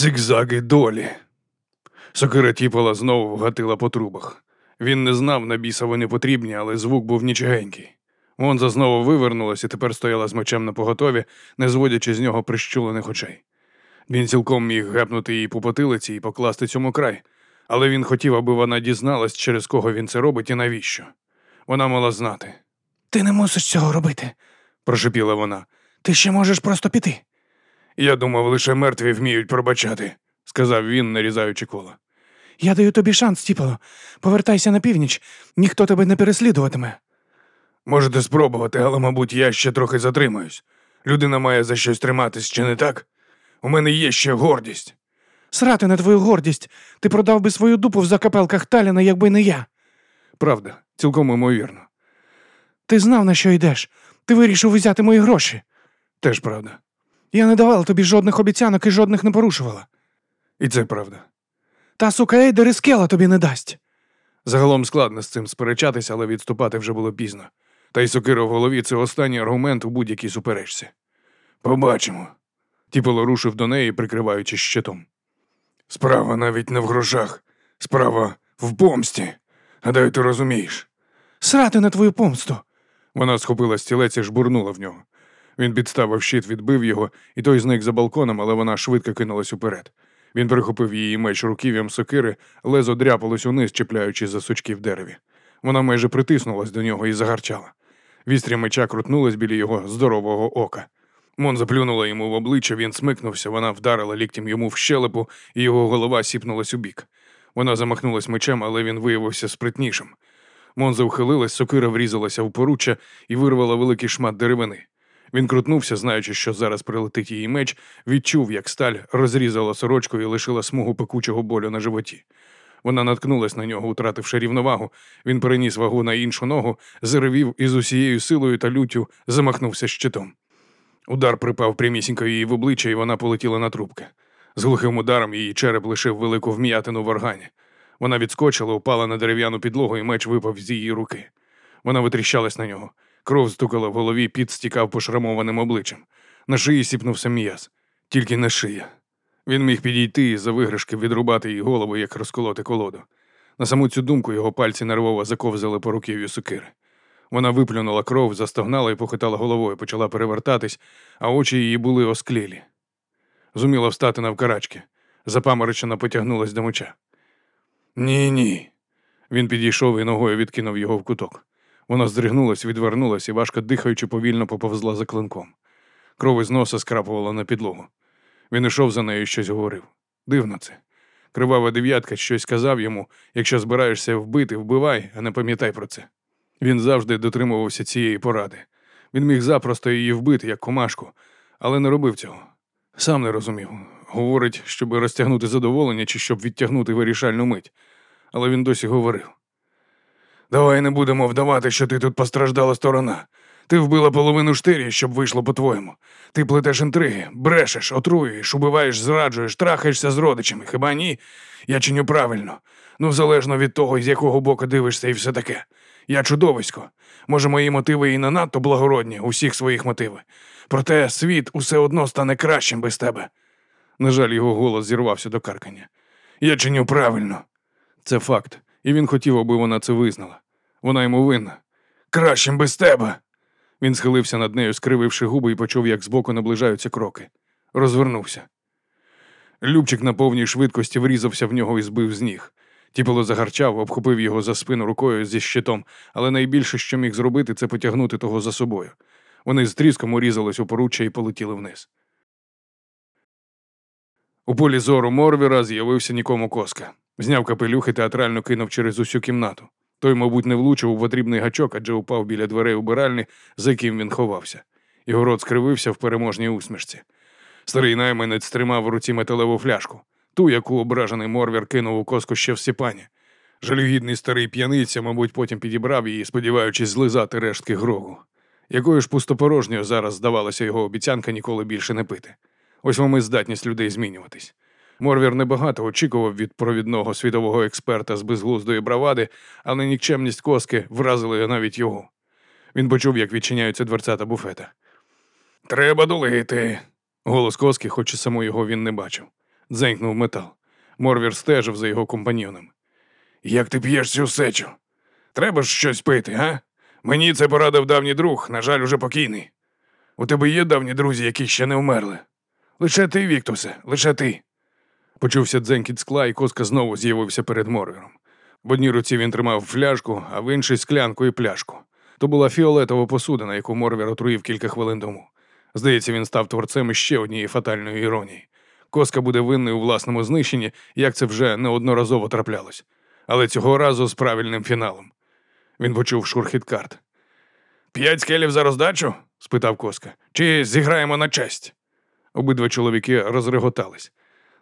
Зигзаги долі. Сокира тіпала знову вгатила по трубах. Він не знав, на біса вони потрібні, але звук був нічогенький. Монза знову вивернулась і тепер стояла з мечем на поготові, не зводячи з нього прищулених очей. Він цілком міг гепнути її по потилиці і покласти цьому край, але він хотів, аби вона дізналась, через кого він це робить і навіщо. Вона мала знати. Ти не мусиш цього робити, прошепіла вона. Ти ще можеш просто піти. Я думав, лише мертві вміють пробачати, сказав він, нарізаючи коло. Я даю тобі шанс, Тіпало. Повертайся на північ, ніхто тебе не переслідуватиме. Можете спробувати, але, мабуть, я ще трохи затримаюсь. Людина має за щось триматись, чи не так? У мене є ще гордість. Срати на твою гордість. Ти продав би свою дупу в закапелках Таліна, якби не я. Правда, цілком імовірно. Ти знав, на що йдеш. Ти вирішив взяти мої гроші. Теж правда. Я не давала тобі жодних обіцянок і жодних не порушувала. І це правда. Та сука Ейдер і скела тобі не дасть. Загалом складно з цим сперечатися, але відступати вже було пізно. Та й сокира в голові це останній аргумент у будь-якій суперечці. Побачимо. Тіпало рушив до неї, прикриваючи щитом. Справа навіть не в грошах, справа в помсті. Гадаю, ти розумієш. Срати на твою помсту. Вона схопила стілець і жбурнула в нього. Він підставив щит, відбив його, і той зник за балконом, але вона швидко кинулась уперед. Він прихопив її меч руків'ям сокири, лезо дряпалось униз, чіпляючись за сучки в дереві. Вона майже притиснулась до нього і загарчала. Вістря меча крутнулась біля його здорового ока. Мон заплюнула йому в обличчя, він смикнувся, вона вдарила ліктем йому в щелепу, і його голова сіпнулась у бік. Вона замахнулась мечем, але він виявився спритнішим. Монза ухилилась, сокира врізалася в поруччя і вирвала великий шмат деревини. Він крутнувся, знаючи, що зараз прилетить її меч, відчув, як сталь розрізала сорочку і лишила смугу пекучого болю на животі. Вона наткнулась на нього, втративши рівновагу. Він переніс вагу на іншу ногу, заревів і з усією силою та люттю замахнувся щитом. Удар припав прямісінько її в обличчя, і вона полетіла на трубки. З глухим ударом її череп лишив велику вм'ятину в органі. Вона відскочила, упала на дерев'яну підлогу, і меч випав з її руки. Вона витріщалась на нього. Кров стукала в голові, під стікав пошрамованим обличчям. На шиї сіпнувся м'яз. Тільки не шия. Він міг підійти і за виграшки відрубати їй голову, як розколоти колоду. На саму цю думку його пальці нервово заковзали по руків'ю сокири. Вона виплюнула кров, застогнала і похитала головою, почала перевертатись, а очі її були осклілі. Зуміла встати навкарачки. Запаморочена потягнулась до меча. Ні, ні. Він підійшов і ногою відкинув його в куток. Вона здригнулась, відвернулась і, важко дихаючи, повільно поповзла за клинком. Кров із носа скрапувала на підлогу. Він йшов за нею і щось говорив. Дивно це. Кривава дев'ятка щось казав йому якщо збираєшся вбити, вбивай, а не пам'ятай про це. Він завжди дотримувався цієї поради. Він міг запросто її вбити, як комашку, але не робив цього. Сам не розумів. Говорить, щоб розтягнути задоволення чи щоб відтягнути вирішальну мить. Але він досі говорив. Давай не будемо вдавати, що ти тут постраждала сторона. Ти вбила половину штирі, щоб вийшло по-твоєму. Ти плетеш інтриги, брешеш, отруюєш, убиваєш, зраджуєш, трахаєшся з родичами. Хіба ні? Я чиню правильно. Ну, залежно від того, з якого боку дивишся, і все таке. Я чудовисько. Може, мої мотиви і не надто благородні, усіх своїх мотиви. Проте світ усе одно стане кращим без тебе. На жаль, його голос зірвався до каркання. Я чиню правильно. Це факт, і він хотів, аби вона це визнала. Вона йому винна. Кращим без тебе. Він схилився над нею, скрививши губи, і почув, як збоку наближаються кроки. Розвернувся. Любчик на повній швидкості врізався в нього і збив з ніг. Тіпало загарчав, обхопив його за спину рукою зі щитом, але найбільше, що міг зробити, це потягнути того за собою. Вони з тріском урізались у поруччя і полетіли вниз. У полі зору Морвіра з'явився нікому коска. Зняв капелюх і театрально кинув через усю кімнату. Той, мабуть, не влучив у потрібний гачок, адже упав біля дверей убиральні, за яким він ховався. Його рот скривився в переможній усмішці. Старий найманець тримав в руці металеву фляжку, ту, яку ображений Морвір кинув у коску ще в сіпані. Жалюгідний старий п'яниця, мабуть, потім підібрав її, сподіваючись злизати рештки грогу. Якою ж пустопорожньою зараз здавалася його обіцянка ніколи більше не пити. Ось вам і здатність людей змінюватись. Морвір небагато очікував від провідного світового експерта з безглуздої бравади, але нікчемність коски вразила навіть його. Він почув, як відчиняються дверцята буфета. Треба долити. Голос коски, хоч і само його він не бачив. Дзенькнув метал. Морвір стежив за його компаньйоном. Як ти п'єш цю сечу? Треба ж щось пити, га? Мені це порадив давній друг, на жаль, уже покійний. У тебе є давні друзі, які ще не вмерли. Лише ти, Віктусе, лише ти. Почувся дзенькіт скла, і коска знову з'явився перед Морвіром. В одній руці він тримав фляжку, а в іншій склянку і пляшку. То була фіолетова посудина, яку Морвір отруїв кілька хвилин тому. Здається, він став творцем іще однієї фатальної іронії. Коска буде винною у власному знищенні, як це вже неодноразово траплялось. Але цього разу з правильним фіналом. Він почув шурхіт карт. П'ять скелів за роздачу? спитав Коска. Чи зіграємо на честь? Обидва чоловіки розреготались.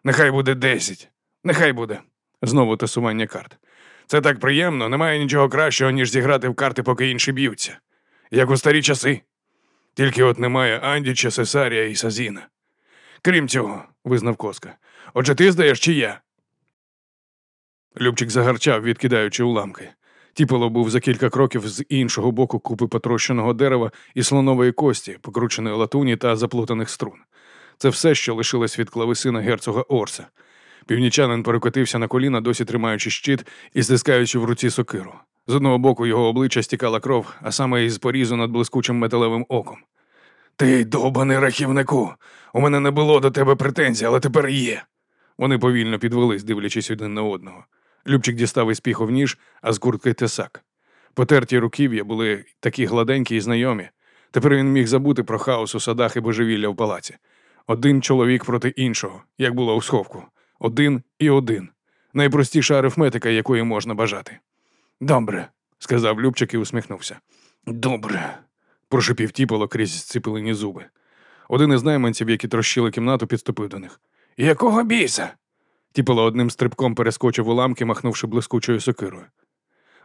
Нехай буде десять. Нехай буде. Знову тасування карт. Це так приємно, немає нічого кращого, ніж зіграти в карти, поки інші б'ються. Як у старі часи. Тільки от немає Андіча, Сесарія і Сазіна. Крім цього, визнав Коска. Отже, ти здаєш чи я? Любчик загарчав, відкидаючи уламки. Тіпало був за кілька кроків з іншого боку купи потрощеного дерева і слонової кості, покрученої латуні та заплутаних струн. Це все, що лишилось від клавесина герцога Орса. Північанин перекотився на коліна, досі тримаючи щит і стискаючи в руці сокиру. З одного боку його обличчя стікала кров, а саме із порізу над блискучим металевим оком. Ти довбаний рахівнику. У мене не було до тебе претензій, але тепер є. Вони повільно підвелись, дивлячись один на одного. Любчик дістав із піхов ніж, а з куртки тесак. Потерті руків'я були такі гладенькі і знайомі. Тепер він міг забути про хаос у садах і божевілля в палаці. Один чоловік проти іншого, як було у сховку. Один і один. Найпростіша арифметика, якої можна бажати. Добре, сказав Любчик і усміхнувся. Добре, прошепів тіпало крізь зціпилені зуби. Один із найманців, які трощили кімнату, підступив до них. Якого біса? Тіпало одним стрибком перескочив уламки, махнувши блискучою сокирою.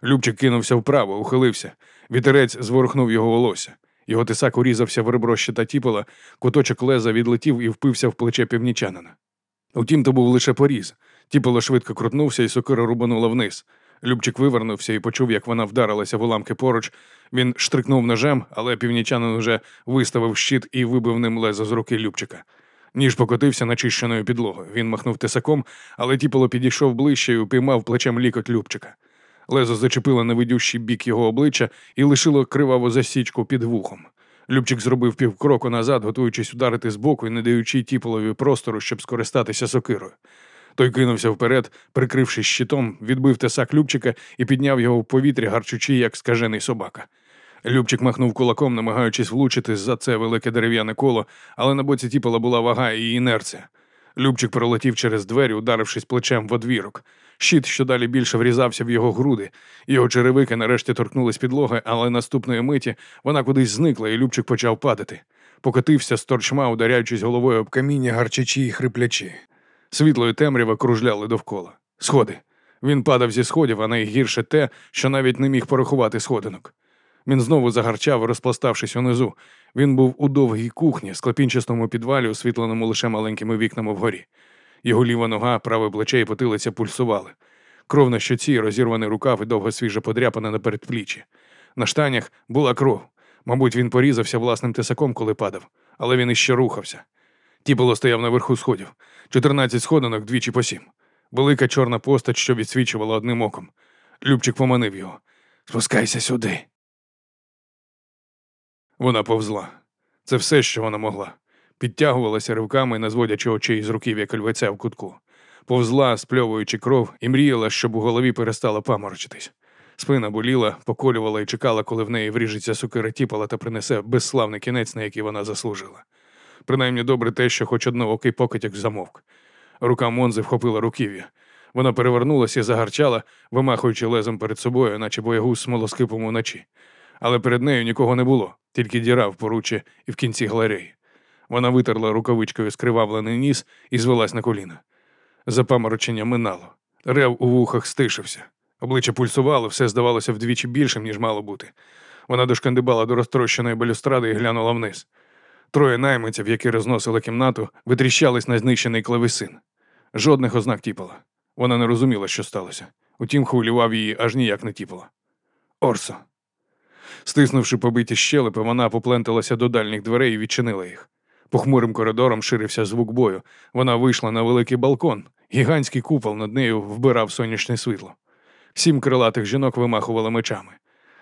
Любчик кинувся вправо, ухилився. Вітерець зворухнув його волосся. Його тисак урізався в ребро щита тіпола, куточок леза відлетів і впився в плече північанина. Утім, то був лише поріз. Тіполо швидко крутнувся, і сокира рубанула вниз. Любчик вивернувся і почув, як вона вдарилася в уламки поруч. Він штрикнув ножем, але північанин уже виставив щит і вибив ним лезо з руки Любчика. Ніж покотився начищеною підлогою. Він махнув тисаком, але тіполо підійшов ближче і упіймав плечем лікоть Любчика. Лезо зачепило невидющий бік його обличчя і лишило криваву засічку під вухом. Любчик зробив півкроку назад, готуючись ударити збоку і не даючи тіполові простору, щоб скористатися сокирою. Той кинувся вперед, прикрившись щитом, відбив тесак Любчика і підняв його в повітрі, гарчучи, як скажений собака. Любчик махнув кулаком, намагаючись влучити за це велике дерев'яне коло, але на боці тіпола була вага і інерція. Любчик пролетів через двері, ударившись плечем в одвірок. Щит, що далі більше врізався в його груди. Його черевики нарешті торкнулись підлоги, але наступної миті вона кудись зникла, і Любчик почав падати. Покотився з торчма, ударяючись головою об каміння, гарчачі і хриплячі. Світло і темрява кружляли довкола. Сходи. Він падав зі сходів, а найгірше те, що навіть не міг порахувати сходинок. Він знову загарчав, розпластавшись унизу. Він був у довгій кухні, склепінчастому підвалі, освітленому лише маленькими вікнами вгорі. Його ліва нога, праве плече і потилиця пульсували. Кров на щоці, розірваний рукав і довго свіже подряпана на передпліччі. На штанях була кров. Мабуть, він порізався власним тисаком, коли падав, але він іще рухався. Тіпало стояв наверху сходів. Чотирнадцять сходинок двічі по сім. Велика чорна постать, що відсвічувала одним оком. Любчик поманив його. Спускайся сюди. Вона повзла. Це все, що вона могла. Підтягувалася ривками, не зводячи очей з руків, як львеця в кутку. Повзла, спльовуючи кров, і мріяла, щоб у голові перестала паморочитись. Спина боліла, поколювала і чекала, коли в неї вріжеться сукира тіпала та принесе безславний кінець, на який вона заслужила. Принаймні добре те, що хоч одноокий покидяк замовк. Рука Монзи вхопила руків'я. Вона перевернулася і загарчала, вимахуючи лезом перед собою, наче боягуз смолоскипом уночі. Але перед нею нікого не було, тільки діра в поруччі і в кінці галереї. Вона витерла рукавичкою скривавлений ніс і звелась на коліна. Запаморочення минало. Рев у вухах стишився. Обличчя пульсувало, все здавалося вдвічі більшим, ніж мало бути. Вона дошкандибала до розтрощеної балюстради і глянула вниз. Троє найманців, які розносили кімнату, витріщались на знищений клавесин. Жодних ознак тіпала. Вона не розуміла, що сталося. Утім, хвилював її аж ніяк не тіпало. Орсо. Стиснувши побиті щелепи, вона попленталася до дальніх дверей і відчинила їх. Похмурим коридором ширився звук бою. Вона вийшла на великий балкон. Гігантський купол над нею вбирав сонячне світло. Сім крилатих жінок вимахували мечами.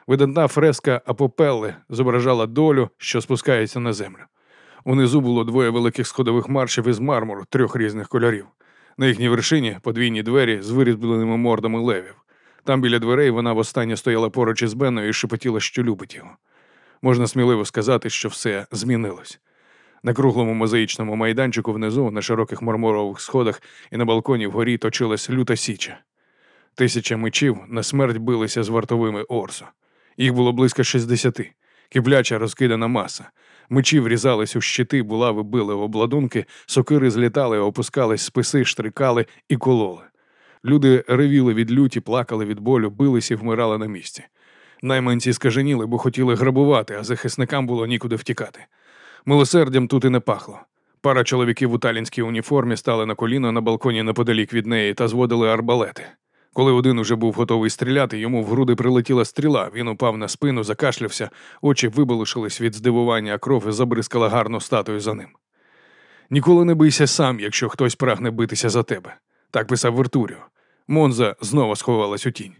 Видатна фреска Апопелли зображала долю, що спускається на землю. Унизу було двоє великих сходових маршів із мармуру трьох різних кольорів. На їхній вершині подвійні двері з вирізбленими мордами левів. Там біля дверей вона востаннє стояла поруч із Бенною і шепотіла, що любить його. Можна сміливо сказати, що все змінилось. На круглому мозаїчному майданчику внизу, на широких мармурових сходах і на балконі вгорі точилась люта січа. Тисяча мечів на смерть билися з вартовими Орсо. Їх було близько шістдесяти. Кипляча розкидана маса. Мечі врізались у щити, булави били в обладунки, сокири злітали, опускались, списи, штрикали і кололи. Люди ревіли від люті, плакали від болю, бились і вмирали на місці. Найманці скаженіли, бо хотіли грабувати, а захисникам було нікуди втікати. Милосердям тут і не пахло. Пара чоловіків у талінській уніформі стали на коліно на балконі неподалік від неї та зводили арбалети. Коли один уже був готовий стріляти, йому в груди прилетіла стріла, він упав на спину, закашлявся, очі виболишились від здивування, а кров забризкала гарну статую за ним. Ніколи не бийся сам, якщо хтось прагне битися за тебе. Так писав Вертуріо. Монза знову сховалась у тінь.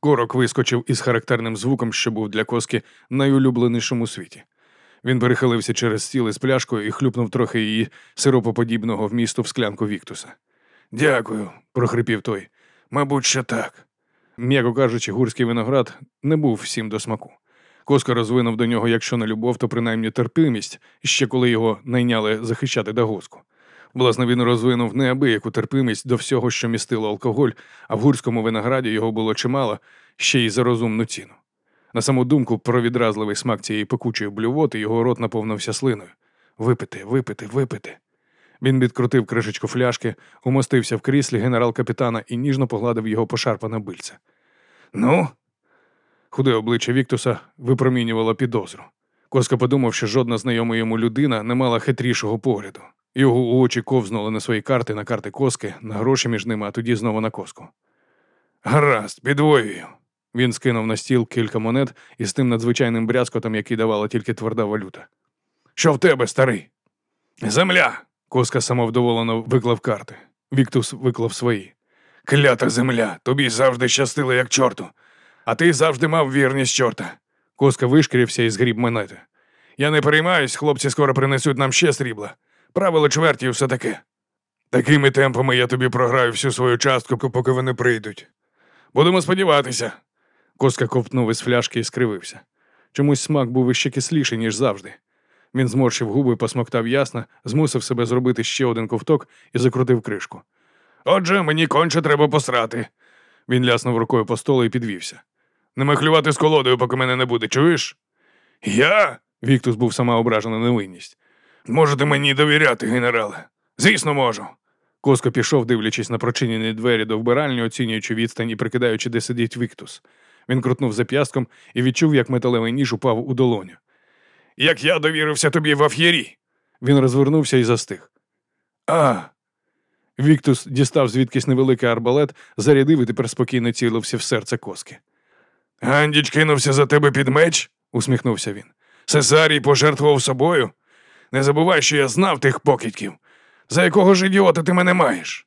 Корок вискочив із характерним звуком, що був для коски найулюбленішим у світі. Він перехилився через стіл із пляшкою і хлюпнув трохи її сиропоподібного вмісту в склянку Віктуса. Дякую, прохрипів той. Мабуть, що так. М'яко кажучи, гурський виноград не був всім до смаку. Коска розвинув до нього, якщо не любов, то принаймні терпимість, ще коли його найняли захищати дагоску. Власне, він розвинув неабияку терпимість до всього, що містило алкоголь, а в гурському винограді його було чимало, ще й за розумну ціну. На саму думку про відразливий смак цієї пекучої блювоти його рот наповнився слиною. Випити, випити, випити. Він відкрутив кришечку фляшки, умостився в кріслі генерал-капітана і ніжно погладив його пошарпане бильце. Ну, худе обличчя Віктуса випромінювало підозру. Коска подумав, що жодна знайома йому людина не мала хитрішого погляду. Його очі ковзнули на свої карти, на карти коски, на гроші між ними, а тоді знову на коску. Гаразд, підвоюю. Він скинув на стіл кілька монет із тим надзвичайним брязкотом, який давала тільки тверда валюта. Що в тебе, старий? Земля. Коска самовдоволено виклав карти. Віктус виклав свої. Клята земля, тобі завжди щастило, як чорту. А ти завжди мав вірність чорта. Коска вишкірився і згріб монети. Я не переймаюсь, хлопці скоро принесуть нам ще срібла. Правило чверті і все таке. Такими темпами я тобі програю всю свою частку, поки вони прийдуть. Будемо сподіватися. Коска ковтнув із фляшки і скривився. Чомусь смак був іще кисліший, ніж завжди. Він зморщив губи, посмоктав ясно, змусив себе зробити ще один ковток і закрутив кришку. Отже, мені конче треба посрати. Він ляснув рукою по столу і підвівся. Не махлювати з колодою, поки мене не буде, чуєш? Я? Віктус був сама ображена невинність. Можете мені довіряти, генерале. Звісно, можу. Коско пішов, дивлячись на прочинені двері до вбиральні, оцінюючи відстань і прикидаючи, де сидить Віктус. Він крутнув зап'ястком і відчув, як металевий ніж упав у долоню. Як я довірився тобі в аф'єрі. Він розвернувся і застиг. А. Віктус дістав звідкись невеликий арбалет, зарядив і тепер спокійно цілився в серце коски. Гандіч кинувся за тебе під меч, усміхнувся він. Цесарій пожертвував собою. Не забувай, що я знав тих покидьків. За якого ж ідіота ти мене маєш?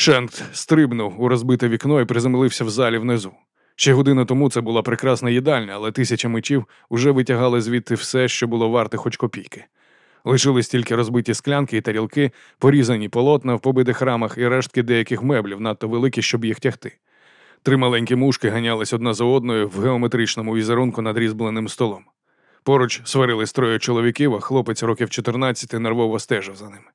Шенкт стрибнув у розбите вікно і приземлився в залі внизу. Ще годину тому це була прекрасна їдальня, але тисяча мечів уже витягали звідти все, що було варте хоч копійки. Лишились тільки розбиті склянки і тарілки, порізані полотна в побитих рамах і рештки деяких меблів, надто великі, щоб їх тягти. Три маленькі мушки ганялись одна за одною в геометричному візерунку над різьбленим столом. Поруч сварились троє чоловіків, а хлопець років 14 нервово стежив за ними.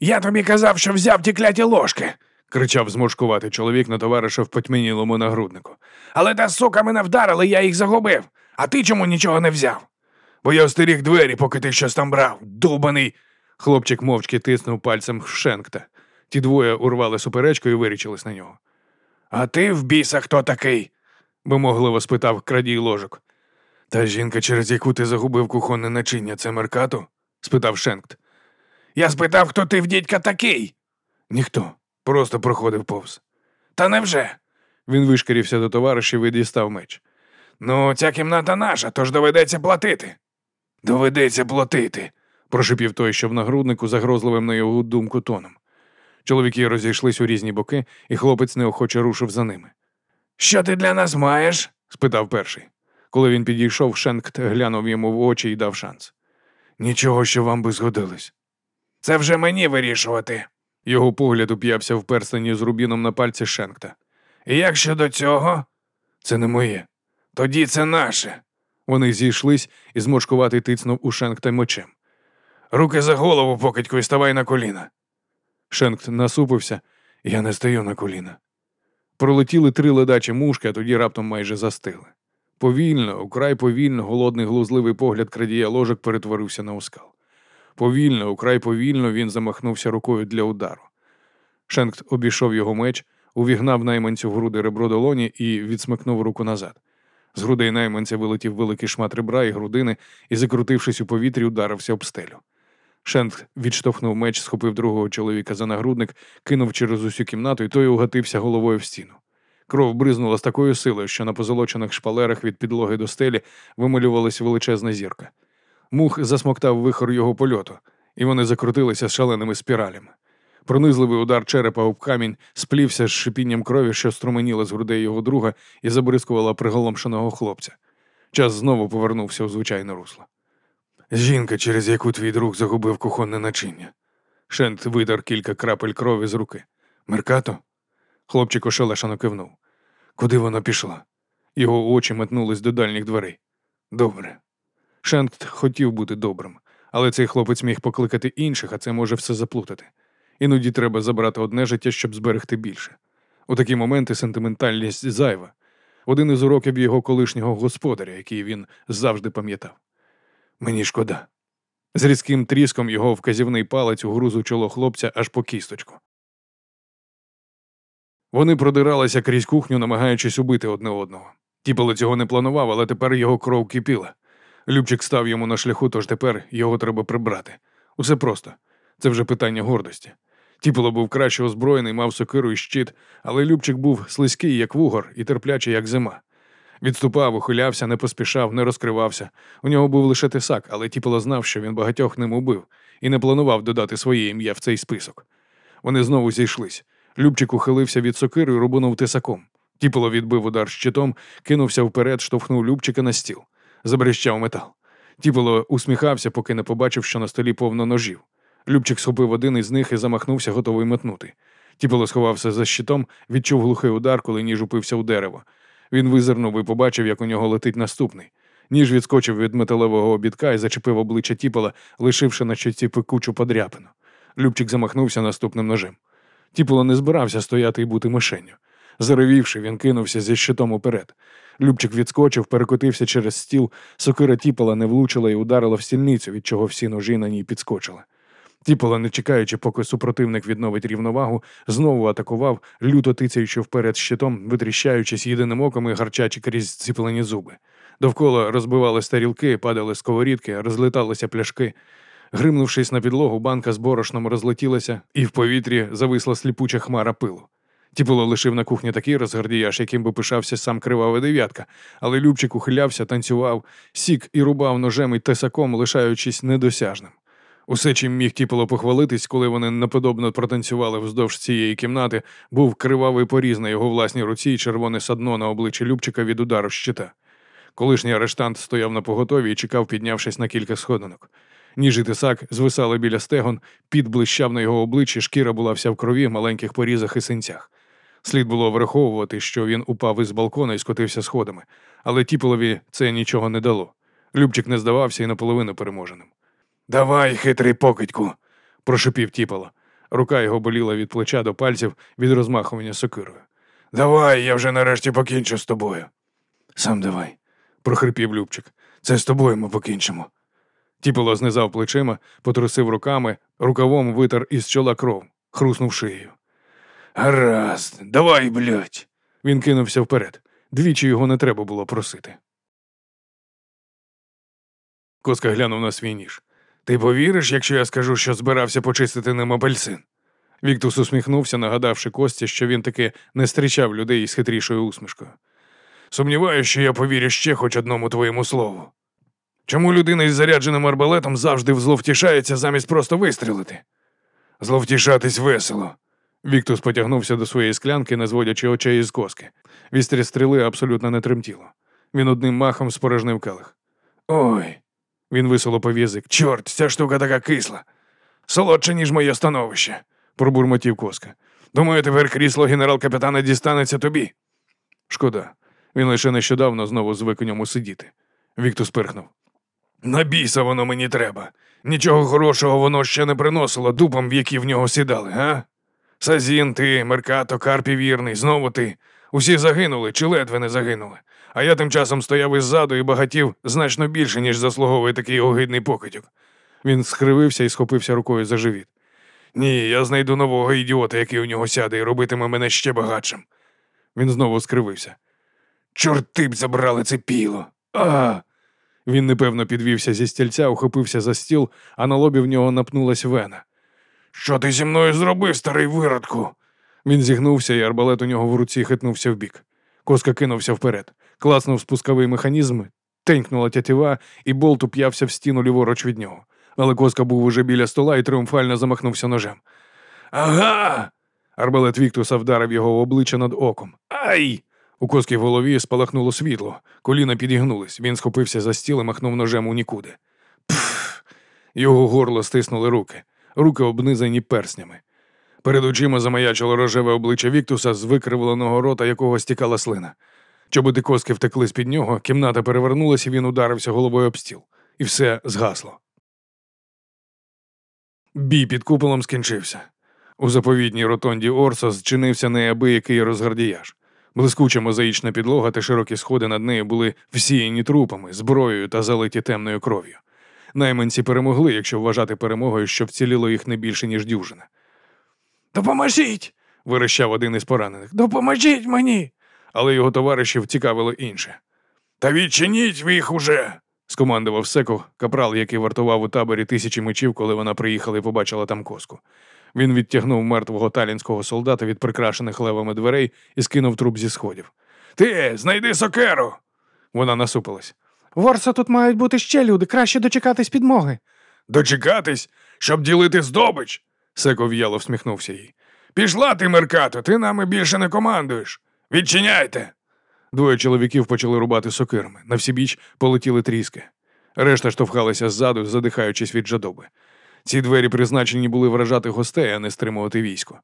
Я тобі казав, що взяв ті кляті ложки, кричав зморшкуватий чоловік на товариша в потьмянілому нагруднику. Але та сука мене вдарила, я їх загубив. А ти чому нічого не взяв? Бо я остеріг двері, поки ти щось там брав, дубаний. Хлопчик мовчки тиснув пальцем Шенкта. Ті двоє урвали суперечку і вирічились на нього. А ти в біса хто такий? вимогливо спитав крадій ложок. Та жінка, через яку ти загубив кухонне начиння, це Меркату? спитав Шенкт. Я спитав, хто ти в дідька такий. Ніхто. Просто проходив повз. Та невже? Він вишкірився до товаришів і дістав меч. Ну, ця кімната наша, тож доведеться платити. Доведеться платити, прошипів той, що в нагруднику загрозливим на його думку тоном. Чоловіки розійшлись у різні боки, і хлопець неохоче рушив за ними. Що ти для нас маєш? спитав перший. Коли він підійшов, Шенкт глянув йому в очі і дав шанс. Нічого, що вам би згодилось. Це вже мені вирішувати. Його погляд уп'явся в перстені з рубіном на пальці Шенкта. І як щодо цього? Це не моє. Тоді це наше. Вони зійшлись і зморшкуватий тицнув у Шенкта мечем. Руки за голову, покидьку, і ставай на коліна. Шенкт насупився, я не стою на коліна. Пролетіли три ледачі мушки, а тоді раптом майже застигли. Повільно, украй повільно, голодний глузливий погляд крадія ложок перетворився на оскал. Повільно, украй повільно він замахнувся рукою для удару. Шенкт обійшов його меч, увігнав найманцю в груди ребро долоні і відсмикнув руку назад. З грудей найманця вилетів великий шмат ребра і грудини і, закрутившись у повітрі, ударився об стелю. Шенк відштовхнув меч, схопив другого чоловіка за нагрудник, кинув через усю кімнату, і той угатився головою в стіну. Кров бризнула з такою силою, що на позолочених шпалерах від підлоги до стелі вималювалася величезна зірка. Мух засмоктав вихор його польоту, і вони закрутилися шаленими спіралями. Пронизливий удар черепа об камінь сплівся з шипінням крові, що струменіла з грудей його друга і забризкувала приголомшеного хлопця. Час знову повернувся у звичайне русло. Жінка, через яку твій друг загубив кухонне начиння. Шент видар кілька крапель крові з руки. Меркато? Хлопчик ошелешено кивнув. Куди вона пішла? Його очі метнулись до дальніх дверей. Добре. Шенкт хотів бути добрим, але цей хлопець міг покликати інших, а це може все заплутати. Іноді треба забрати одне життя, щоб зберегти більше. У такі моменти сентиментальність зайва. Один із уроків його колишнього господаря, який він завжди пам'ятав. Мені шкода. З різким тріском його вказівний палець угрузив чоло хлопця аж по кісточку. Вони продиралися крізь кухню, намагаючись убити одне одного. Тіпало цього не планував, але тепер його кров кипіла. Любчик став йому на шляху, тож тепер його треба прибрати. Усе просто. Це вже питання гордості. Тіпало був краще озброєний, мав сокиру і щит, але Любчик був слизький, як вугор, і терплячий, як зима. Відступав, ухилявся, не поспішав, не розкривався. У нього був лише тисак, але Тіпало знав, що він багатьох ним убив, і не планував додати своє ім'я в цей список. Вони знову зійшлись. Любчик ухилився від сокири і рубанув тисаком. Тіпало відбив удар щитом, кинувся вперед, штовхнув Любчика на стіл. Забрещав метал. Тіпало усміхався, поки не побачив, що на столі повно ножів. Любчик схопив один із них і замахнувся, готовий метнути. Тіпало сховався за щитом, відчув глухий удар, коли ніж упився у дерево. Він визирнув і побачив, як у нього летить наступний. Ніж відскочив від металевого обідка і зачепив обличчя Тіпола, лишивши на щоці пекучу подряпину. Любчик замахнувся наступним ножем. Тіполо не збирався стояти і бути мишенню. Заревівши, він кинувся зі щитом уперед. Любчик відскочив, перекотився через стіл, сокира Тіпола не влучила і ударила в стільницю, від чого всі ножі на ній підскочили. Тіпола, не чекаючи, поки супротивник відновить рівновагу, знову атакував, люто тицяючи вперед щитом, витріщаючись єдиним оком і гарчачи крізь ціплені зуби. Довкола розбивались тарілки, падали сковорідки, розлеталися пляшки. Гримнувшись на підлогу, банка з борошном розлетілася, і в повітрі зависла сліпуча хмара пилу. Тіполо лишив на кухні такий розгардіяш, яким би пишався сам кривава дев'ятка, але Любчик ухилявся, танцював, сік і рубав ножем і тесаком, лишаючись недосяжним. Усе, чим міг Тіполо похвалитись, коли вони неподобно протанцювали вздовж цієї кімнати, був кривавий поріз на його власній руці і червоне садно на обличчі Любчика від удару щита. Колишній арештант стояв на поготові і чекав, піднявшись на кілька сходинок. Ніж і тисак звисали біля стегон, під блищав на його обличчі, шкіра була вся в крові, маленьких порізах і синцях. Слід було враховувати, що він упав із балкона і скотився сходами, але Тіполові це нічого не дало. Любчик не здавався і наполовину переможеним. Давай, хитрий покидьку, прошипів Тіполо. Рука його боліла від плеча до пальців від розмахування сокирою. Давай, я вже нарешті покінчу з тобою. Сам давай, прохрипів Любчик. Це з тобою ми покінчимо. Тіполо знизав плечима, потрусив руками, рукавом витер із чола кров, хруснув шиєю. Гаразд, давай, блядь. Він кинувся вперед. Двічі його не треба було просити. Коска глянув на свій ніж. Ти повіриш, якщо я скажу, що збирався почистити ним апельсин? Віктус усміхнувся, нагадавши Кості, що він таки не зустрічав людей із хитрішою усмішкою. Сумніваюся, що я повірю ще хоч одному твоєму слову. Чому людина із зарядженим арбалетом завжди взловтішається замість просто вистрілити? Зловтішатись весело. Віктус потягнувся до своєї склянки, не зводячи очей із коски. Вістря стріли абсолютно не тремтіло. Він одним махом спорожнив келих. Ой. Він висолопив язик. Чорт, ця штука така кисла. Солодше, ніж моє становище, пробурмотів коска. Думаю, тепер крісло генерал-капітана дістанеться тобі. Шкода. Він лише нещодавно знову звик у ньому сидіти. Віктус пирхнув. На біса воно мені треба. Нічого хорошого воно ще не приносило дупам, в які в нього сідали, га? Сазін, ти, Меркато, Карпі вірний, знову ти. Усі загинули чи ледве не загинули. А я тим часом стояв іззаду і багатів значно більше, ніж заслуговує такий огидний покидьок. Він скривився і схопився рукою за живіт. Ні, я знайду нового ідіота, який у нього сяде і робитиме мене ще багатшим. Він знову скривився. Чорти б забрали це піло. А. Він непевно підвівся зі стільця, ухопився за стіл, а на лобі в нього напнулась вена. Що ти зі мною зробив, старий виродку? Він зігнувся, і арбалет у нього в руці хитнувся вбік. Коска кинувся вперед, класнув спусковий механізм, тенькнула тятива, і болт уп'явся в стіну ліворуч від нього. Але коска був уже біля стола і тріумфально замахнувся ножем. Ага. Арбалет Віктуса вдарив його в обличчя над оком. Ай! У коски в голові спалахнуло світло, коліна підігнулись. Він схопився за стіл і махнув ножем у нікуди. Пф! Його горло стиснули руки, руки обнизані перснями. Перед очима замаячило рожеве обличчя Віктуса з викривленого рота, якого стікала слина. Чоботи коски втекли з-під нього, кімната перевернулася, він ударився головою об стіл. І все згасло. Бій під куполом скінчився. У заповідній ротонді Орса зчинився неабиякий розгардіяж. Блискуча мозаїчна підлога та широкі сходи над нею були всіяні трупами, зброєю та залиті темною кров'ю. Найманці перемогли, якщо вважати перемогою, що вціліло їх не більше, ніж дюжина. Допоможіть! вирощав один із поранених. Допоможіть мені! Але його товаришів цікавило інше. Та відчиніть їх уже. скомандував Секо, капрал, який вартував у таборі тисячі мечів, коли вона приїхала і побачила там коску. Він відтягнув мертвого талінського солдата від прикрашених левами дверей і скинув труп зі сходів. Ти знайди сокеру. Вона насупилась. Ворса тут мають бути ще люди, краще дочекатись підмоги. Дочекатись, щоб ділити здобич. Секо в'яло всміхнувся їй. Пішла ти, Меркато, ти нами більше не командуєш. Відчиняйте. Двоє чоловіків почали рубати сокирами. На всі біч полетіли тріски. Решта штовхалася ззаду, задихаючись від жадоби. Ці двері призначені були вражати гостей, а не стримувати військо.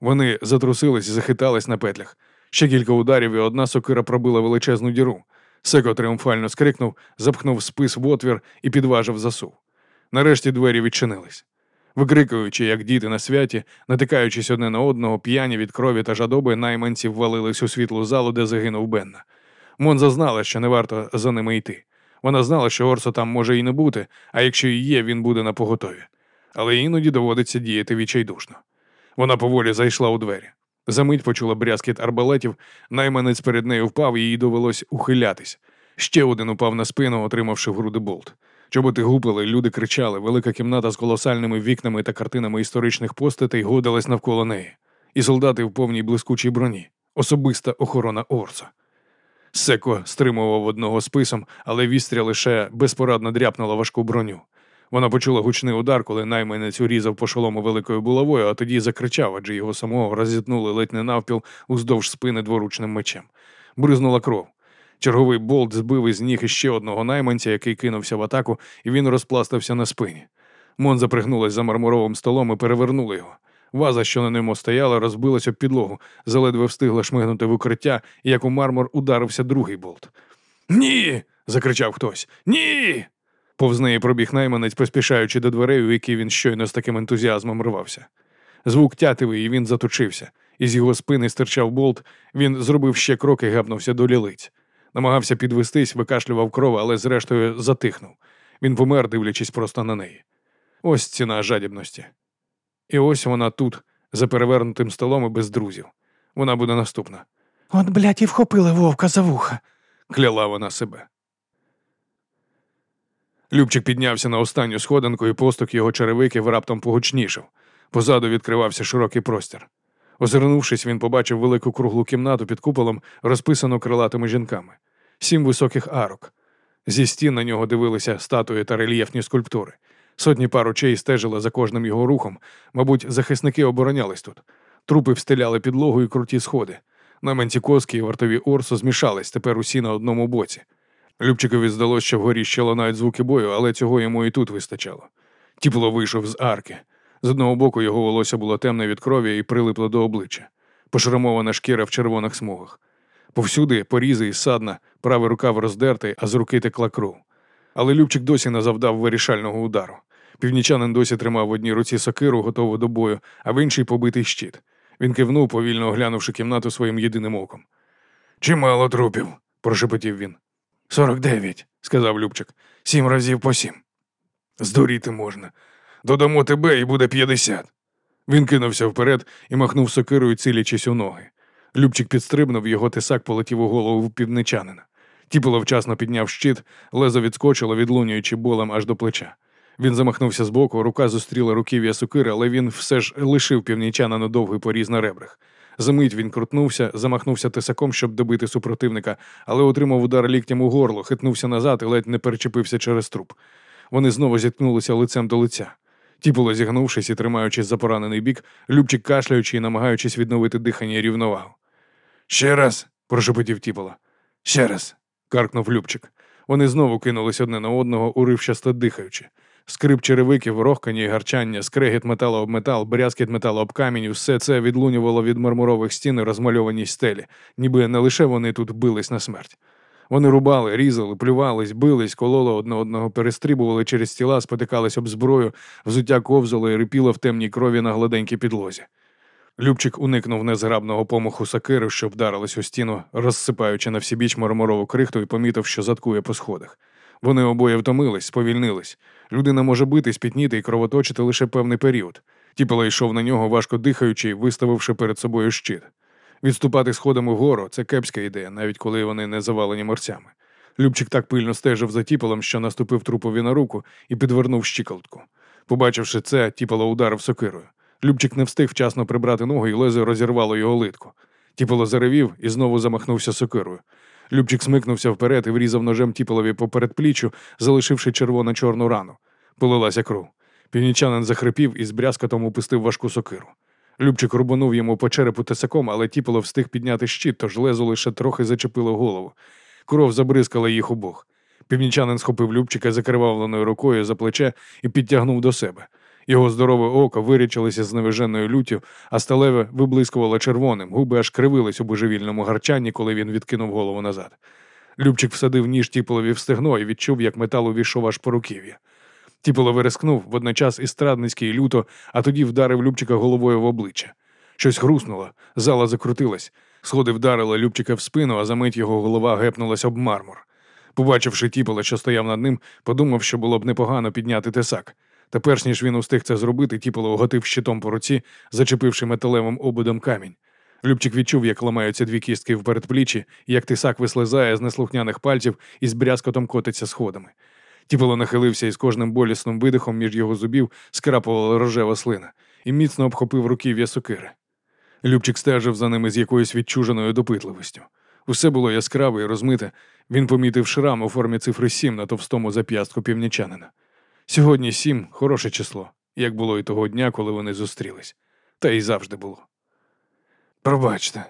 Вони затрусились і захитались на петлях. Ще кілька ударів, і одна сокира пробила величезну діру. Секо тріумфально скрикнув, запхнув спис в отвір і підважив засув. Нарешті двері відчинились. Викрикуючи, як діти на святі, натикаючись одне на одного, п'яні від крові та жадоби, найманці ввалились у світлу залу, де загинув Бенна. Монза знала, що не варто за ними йти. Вона знала, що Орсо там може і не бути, а якщо і є, він буде на поготові. Але іноді доводиться діяти відчайдушно. Вона поволі зайшла у двері. Замить почула брязкіт арбалетів, найманець перед нею впав, і їй довелось ухилятись. Ще один упав на спину, отримавши в груди болт. Чоботи гупили, люди кричали, велика кімната з колосальними вікнами та картинами історичних постатей годилась навколо неї, і солдати в повній блискучій броні, особиста охорона Орса. Секо стримував одного списом, але вістря лише безпорадно дряпнула важку броню. Вона почула гучний удар, коли найманець урізав по шолому великою булавою, а тоді закричав, адже його самого розітнули ледь не навпіл уздовж спини дворучним мечем. Бризнула кров. Черговий болт збив із ніг іще одного найманця, який кинувся в атаку, і він розпластався на спині. Мон запригнулась за мармуровим столом і перевернула його. Ваза, що на ньому стояла, розбилася об підлогу, заледве встигла шмигнути в укриття, як у мармур ударився другий болт. Ні. закричав хтось. Ні. Повз неї пробіг найманець, поспішаючи до дверей, у які він щойно з таким ентузіазмом рвався. Звук тятивий, і він заточився. Із його спини стирчав болт, він зробив ще крок і гапнувся до лілиць. Намагався підвестись, викашлював кров, але зрештою затихнув. Він помер, дивлячись просто на неї. Ось ціна жадібності. І ось вона тут, за перевернутим столом і без друзів. Вона буде наступна. От, блядь, і вхопили вовка за вуха. Кляла вона себе. Любчик піднявся на останню сходинку, і постук його черевиків раптом погучнішав. Позаду відкривався широкий простір. Озирнувшись, він побачив велику круглу кімнату під куполом, розписану крилатими жінками, сім високих арок. Зі стін на нього дивилися статуї та рельєфні скульптури. Сотні пар очей стежили за кожним його рухом. Мабуть, захисники оборонялись тут. Трупи встиляли підлогу і круті сходи. На мантікоски і вартові Орсо змішались тепер усі на одному боці. Любчикові здалося, що вгорі ще лунають звуки бою, але цього йому і тут вистачало. Тіпло вийшов з арки. З одного боку його волосся було темне від крові і прилипло до обличчя, пошрамована шкіра в червоних смугах. Повсюди порізи і садна, правий рукав роздертий, а з руки текла кров. Але Любчик досі не завдав вирішального удару. Північанин досі тримав в одній руці сокиру, готову до бою, а в іншій побитий щит. Він кивнув, повільно оглянувши кімнату своїм єдиним оком. Чимало трупів, прошепотів він. Сорок дев'ять, сказав Любчик. Сім разів по сім. Здуріти можна. Додамо тебе і буде п'ятдесят. Він кинувся вперед і махнув сокирою, цілячись у ноги. Любчик підстрибнув, його тисак полетів у голову півничанина. Тіпало вчасно підняв щит, лезо відскочило, відлунюючи болем аж до плеча. Він замахнувся збоку, рука зустріла руків'я сокири, але він все ж лишив північанина довгий поріз на ребрах. Замить він крутнувся, замахнувся тисаком, щоб добити супротивника, але отримав удар ліктям у горло, хитнувся назад і ледь не перечепився через труп. Вони знову зіткнулися лицем до лиця. Тіпало зігнувшись і тримаючись за поранений бік, Любчик кашляючи і намагаючись відновити дихання рівновагу. Ще раз, прошепотів Тіполо. Ще раз. каркнув Любчик. Вони знову кинулись одне на одного, уривчасто дихаючи. Скрип черевиків, рохкання гарчання, скрегіт металу об метал, брязкіт металу об камінь, все це відлунювало від мармурових стін і розмальованій стелі, ніби не лише вони тут бились на смерть. Вони рубали, різали, плювались, бились, кололо одне одного, перестрибували через тіла, спотикались об зброю, взуття ковзало і рипіло в темній крові на гладенькій підлозі. Любчик уникнув незграбного помаху сакири, що вдарилась у стіну, розсипаючи на всібіч мармурову крихту і помітив, що заткує по сходах. Вони обоє втомились, сповільнились. Людина може бити, спітніти і кровоточити лише певний період. Тіпало йшов на нього, важко дихаючи, виставивши перед собою щит. Відступати сходами вгору це кепська ідея, навіть коли вони не завалені морцями. Любчик так пильно стежив за тіпалом, що наступив трупові на руку і підвернув щиколотку. Побачивши це, тіпало ударив сокирою. Любчик не встиг вчасно прибрати ногу і лезе розірвало його литку. Тіпало заревів і знову замахнувся сокирою. Любчик смикнувся вперед і врізав ножем тіпалові по передпліччю, залишивши червоно-чорну рану. Полилася кров. Північанин захрипів і з брязкотом упустив важку сокиру. Любчик рубанув йому по черепу тесаком, але тіпало встиг підняти щит, тож лезо лише трохи зачепило голову. Кров забризкала їх обох. Північанин схопив Любчика закривавленою рукою за плече і підтягнув до себе. Його здорове око вирічилося з невиженною люттю, а сталеве виблискувало червоним, губи аж кривились у божевільному гарчанні, коли він відкинув голову назад. Любчик всадив ніж тіполові в стегно і відчув, як метал увійшов аж по руків'я. Тіполо вирискнув водночас і страдницький люто, а тоді вдарив Любчика головою в обличчя. Щось хруснуло, зала закрутилась, сходи вдарили Любчика в спину, а за мить його голова гепнулась об мармур. Побачивши тіпола, що стояв над ним, подумав, що було б непогано підняти тесак. Та перш ніж він устиг це зробити, тіполо оготив щитом по руці, зачепивши металевим ободом камінь. Любчик відчув, як ламаються дві кістки в передпліччі, як тисак вислизає з неслухняних пальців і з брязкотом котиться сходами. Тіполо нахилився і з кожним болісним видихом між його зубів скрапувала рожева слина і міцно обхопив руків'я сокири. Любчик стежив за ними з якоюсь відчуженою допитливістю. Усе було яскраве і розмите. Він помітив шрам у формі цифри сім на товстому зап'ястку північанина. Сьогодні сім хороше число, як було і того дня, коли вони зустрілись, та й завжди було. Пробачте.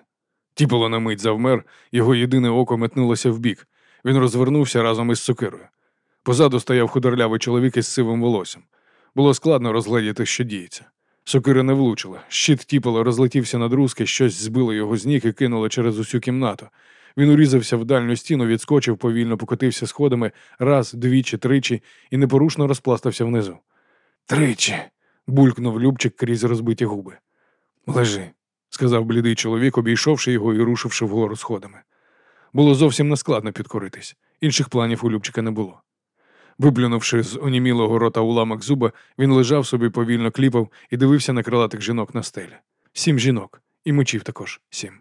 Тіполо на мить завмер, його єдине око метнулося вбік. Він розвернувся разом із сокирою. Позаду стояв худорлявий чоловік із сивим волоссям. Було складно розгледіти, що діється. Сокира не влучила. Щит тіпало розлетівся на друзки, щось збило його з ніг і кинуло через усю кімнату. Він урізався в дальню стіну, відскочив, повільно покотився сходами раз, двічі, тричі і непорушно розпластався внизу. Тричі. булькнув Любчик крізь розбиті губи. Лежи, сказав блідий чоловік, обійшовши його і рушивши вгору сходами. Було зовсім нескладно підкоритись. Інших планів у Любчика не було. Виплюнувши з онімілого рота уламок зуба, він лежав собі, повільно кліпав і дивився на крилатих жінок на стелі. Сім жінок, і мечів також сім.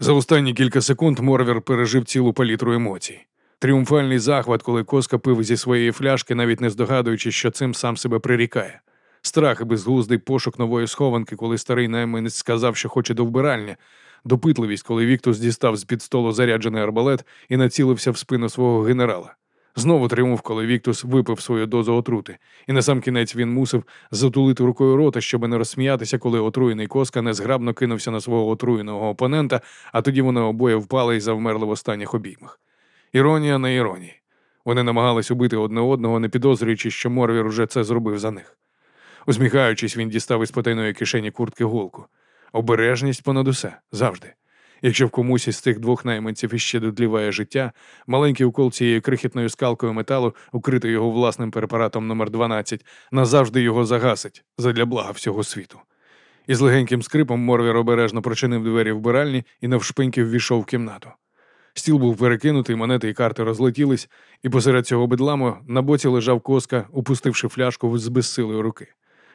За останні кілька секунд Морвір пережив цілу палітру емоцій. Тріумфальний захват, коли коска пив зі своєї фляшки, навіть не здогадуючи, що цим сам себе прирікає. Страх і безглуздий пошук нової схованки, коли старий найманець сказав, що хоче до вбиральні, допитливість, коли Віктус дістав з-під столу заряджений арбалет і націлився в спину свого генерала. Знову тріумф, коли Віктус випив свою дозу отрути, і на сам кінець він мусив затулити рукою рота, щоб не розсміятися, коли отруєний коска незграбно кинувся на свого отруєного опонента, а тоді вони обоє впали і завмерли в останніх обіймах. Іронія на іронії. Вони намагались убити одне одного, не підозрюючи, що Морвір уже це зробив за них. Усміхаючись, він дістав із потайної кишені куртки голку. Обережність понад усе завжди. Якщо в комусь із тих двох найманців іще додліває життя, маленький укол цією крихітною скалкою металу, укритий його власним препаратом номер 12 назавжди його загасить задля блага всього світу. І з легеньким скрипом Морвір обережно прочинив двері вбиральні і навшпиньки ввійшов в кімнату. Стіл був перекинутий, монети і карти розлетілись, і посеред цього бедламу на боці лежав коска, упустивши фляжку з безсилої руки.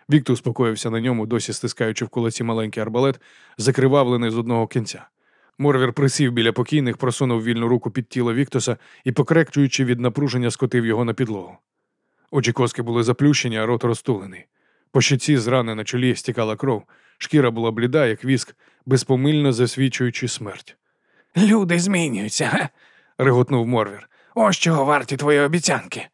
Віктор успокоївся на ньому, досі стискаючи в кулаці маленький арбалет, закривавлений з одного кінця. Морвір присів біля покійних, просунув вільну руку під тіло Віктуса і, покрекчуючи від напруження, скотив його на підлогу. Очі коски були заплющені, а рот розтулений. По щоці з рани на чолі стікала кров, шкіра була бліда, як віск, безпомильно засвідчуючи смерть. Люди змінюються, га? реготнув Морвір. Ось чого варті твої обіцянки.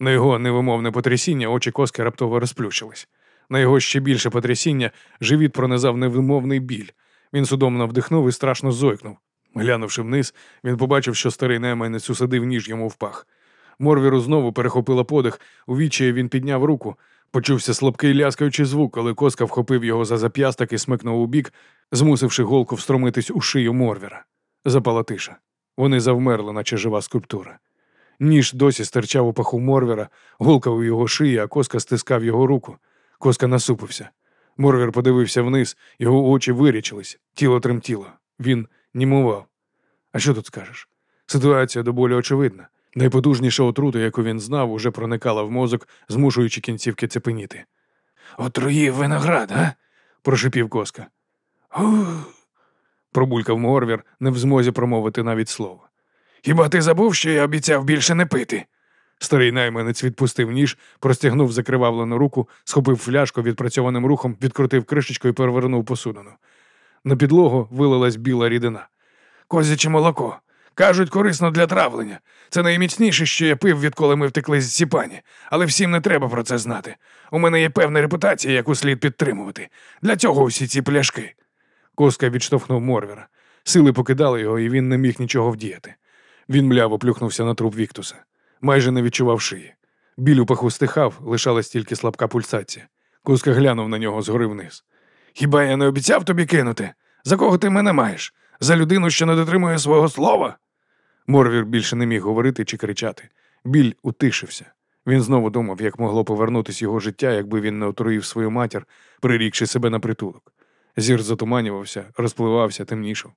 На його невимовне потрясіння очі коски раптово розплющились. На його ще більше потрясіння живіт пронизав невимовний біль. Він судомно вдихнув і страшно зойкнув. Глянувши вниз, він побачив, що старий найманець усадив ніж йому в пах. Морвіру знову перехопила подих, у відчаї він підняв руку. Почувся слабкий ляскаючий звук, коли коска вхопив його за зап'ясток і смикнув у бік, змусивши голку встромитись у шию Морвіра. Запала тиша. Вони завмерли, наче жива скульптура. Ніж досі стирчав у паху Морвіра, голка у його шиї, а коска стискав його руку. Коска насупився. Морвір подивився вниз, його очі вирічились, тіло тремтіло. Він німував. А що тут скажеш? Ситуація до болі очевидна. Найпотужніша отрута, яку він знав, уже проникала в мозок, змушуючи кінцівки цепеніти. Отруїв виноград, а? прошипів коска. Ух. Пробулькав Морвір, не в змозі промовити навіть слово. Хіба ти забув, що я обіцяв більше не пити? Старий найманець відпустив ніж, простягнув закривавлену руку, схопив фляжку відпрацьованим рухом, відкрутив кришечку і перевернув посудину. На підлогу вилилась біла рідина. Козяче молоко. Кажуть, корисно для травлення. Це найміцніше, що я пив, відколи ми втекли з Сіпані. Але всім не треба про це знати. У мене є певна репутація, яку слід підтримувати. Для цього усі ці пляшки. Коска відштовхнув Морвіра. Сили покидали його, і він не міг нічого вдіяти. Він мляво плюхнувся на труп Віктуса. Майже не відчував шиї. Біль у паху стихав, лишалась тільки слабка пульсація. Коска глянув на нього згори вниз. Хіба я не обіцяв тобі кинути? За кого ти мене маєш? За людину, що не дотримує свого слова? Морвір більше не міг говорити чи кричати. Біль утишився. Він знову думав, як могло повернутися його життя, якби він не отруїв свою матір, прирікши себе на притулок. Зір затуманювався, розпливався, темнішав.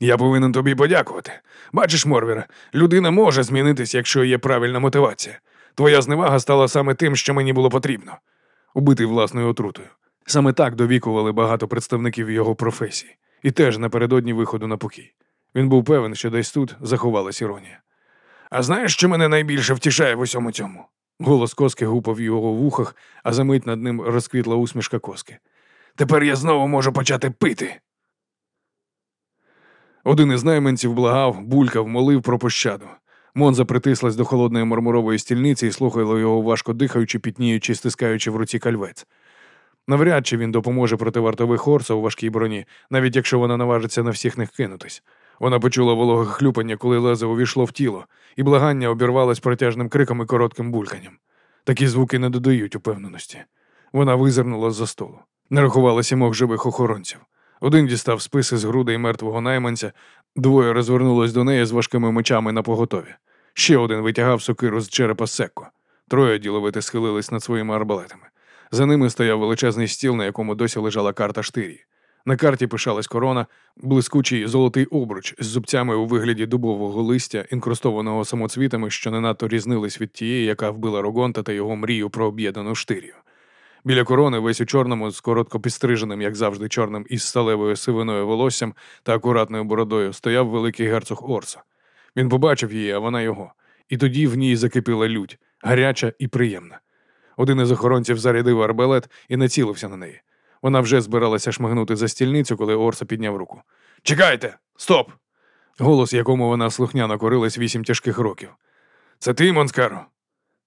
Я повинен тобі подякувати. Бачиш, Морвіре, людина може змінитися, якщо є правильна мотивація. Твоя зневага стала саме тим, що мені було потрібно. Убитий власною отрутою. Саме так довікували багато представників його професії, і теж напередодні виходу на покій. Він був певен, що десь тут заховалась іронія. А знаєш, що мене найбільше втішає в усьому цьому? Голос коски гупав його в вухах, а за мить над ним розквітла усмішка коски. Тепер я знову можу почати пити. Один із найманців благав, булькав, молив про пощаду. Монза притислась до холодної мармурової стільниці і слухала його важко дихаючи, пітніючи, стискаючи в руці кальвець. Навряд чи він допоможе проти вартових Орса у важкій броні, навіть якщо вона наважиться на всіх них кинутись. Вона почула вологе хлюпання, коли лезо увійшло в тіло, і благання обірвалось протяжним криком і коротким бульканням. Такі звуки не додають упевненості. Вона визирнула з-за столу. Нарахувала сімох живих охоронців. Один дістав списи з грудей мертвого найманця, двоє розвернулось до неї з важкими мечами на поготові. Ще один витягав сокиру з черепа секко. Троє діловити схилились над своїми арбалетами. За ними стояв величезний стіл, на якому досі лежала карта штирії. На карті пишалась корона, блискучий золотий обруч з зубцями у вигляді дубового листя, інкрустованого самоцвітами, що не надто різнились від тієї, яка вбила Рогонта та його мрію про об'єднану штирію. Біля корони, весь у чорному, з коротко підстриженим, як завжди, чорним із сталевою сивиною волоссям та акуратною бородою, стояв великий герцог Орса. Він побачив її, а вона його. І тоді в ній закипіла лють, гаряча і приємна. Один із охоронців зарядив арбалет і націлився на неї. Вона вже збиралася шмигнути за стільницю, коли Орса підняв руку. Чекайте! Стоп! Голос, якому вона слухняно корилась вісім тяжких років. Це ти, Монскаро?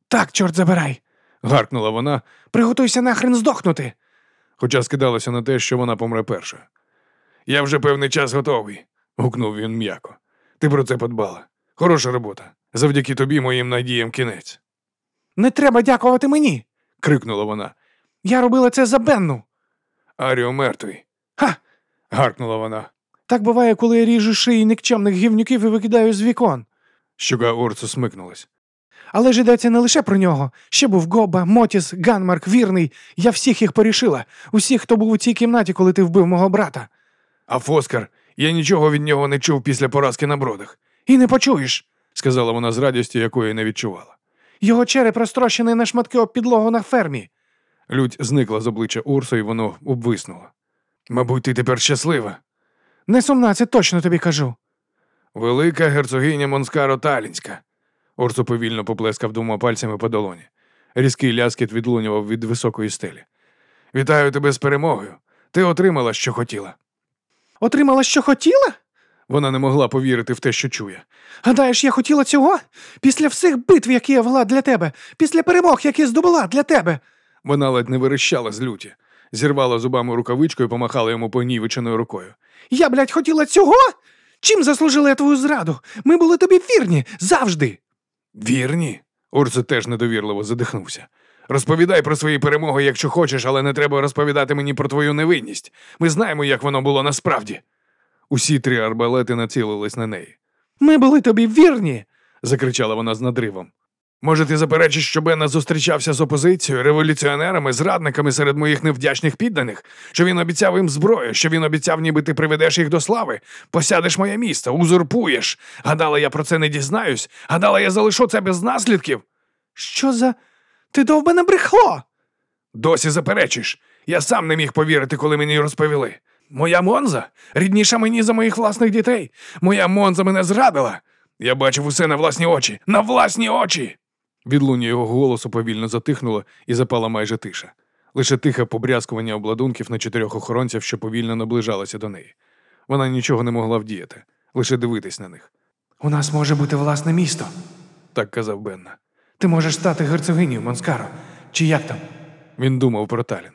Так, чорт забирай. Гаркнула вона, Приготуйся нахрен здохнути. хоча скидалося на те, що вона помре першою. Я вже певний час готовий. Гукнув він м'яко. Ти про це подбала. Хороша робота. Завдяки тобі моїм надіям кінець. Не треба дякувати мені. крикнула вона. Я робила це за Бенну. Аріо мертвий. Ха! Гаркнула вона. Так буває, коли я ріжу шиї нікчемних гівнюків і викидаю з вікон. Щука Орсу смикнулась. Але ж йдеться не лише про нього. Ще був Гоба, Мотіс, Ганмарк, вірний. Я всіх їх порішила. Усіх, хто був у цій кімнаті, коли ти вбив мого брата. А Фоскар, я нічого від нього не чув після поразки на бродах. І не почуєш. сказала вона з радістю, якої не відчувала. Його череп розтрощений на шматки об підлогу на фермі. Лють зникла з обличчя Урсу, і воно обвиснуло. Мабуть, ти тепер щаслива. Не сумна, це точно тобі кажу. Велика герцогиня Монскаро Талінська. Орсу повільно поплескав двома пальцями по долоні. Різкий ляскіт відлунював від високої стелі. Вітаю тебе з перемогою. Ти отримала, що хотіла. Отримала, що хотіла? Вона не могла повірити в те, що чує. Гадаєш, я хотіла цього? Після всіх битв, які я вела для тебе, після перемог, які здобула для тебе. Вона ледь не верещала з люті, зірвала зубами рукавичку і помахала йому понівеченою рукою. Я, блядь, хотіла цього? Чим заслужила я твою зраду? Ми були тобі вірні завжди. Вірні? Урсу теж недовірливо задихнувся. Розповідай про свої перемоги, якщо хочеш, але не треба розповідати мені про твою невинність. Ми знаємо, як воно було насправді. Усі три арбалети націлились на неї, Ми були тобі вірні. закричала вона з надривом. Може, ти заперечиш, що Бенна зустрічався з опозицією, революціонерами, зрадниками серед моїх невдячних підданих, що він обіцяв їм зброю, що він обіцяв, ніби ти приведеш їх до слави, посядеш моє місто, узурпуєш. Гадала, я про це не дізнаюсь. Гадала, я залишу це без наслідків. Що за. Ти довбане брехло. Досі заперечиш. Я сам не міг повірити, коли мені розповіли. Моя Монза рідніша мені за моїх власних дітей. Моя Монза мене зрадила. Я бачив усе на власні очі, на власні очі. Відлуння його голосу повільно затихнуло і запала майже тиша. Лише тихе побрязкування обладунків на чотирьох охоронців, що повільно наближалося до неї. Вона нічого не могла вдіяти, лише дивитись на них, У нас може бути власне місто. так казав Бенна. Ти можеш стати герцогинею, Монскаро. Чи як там? Він думав про Талін.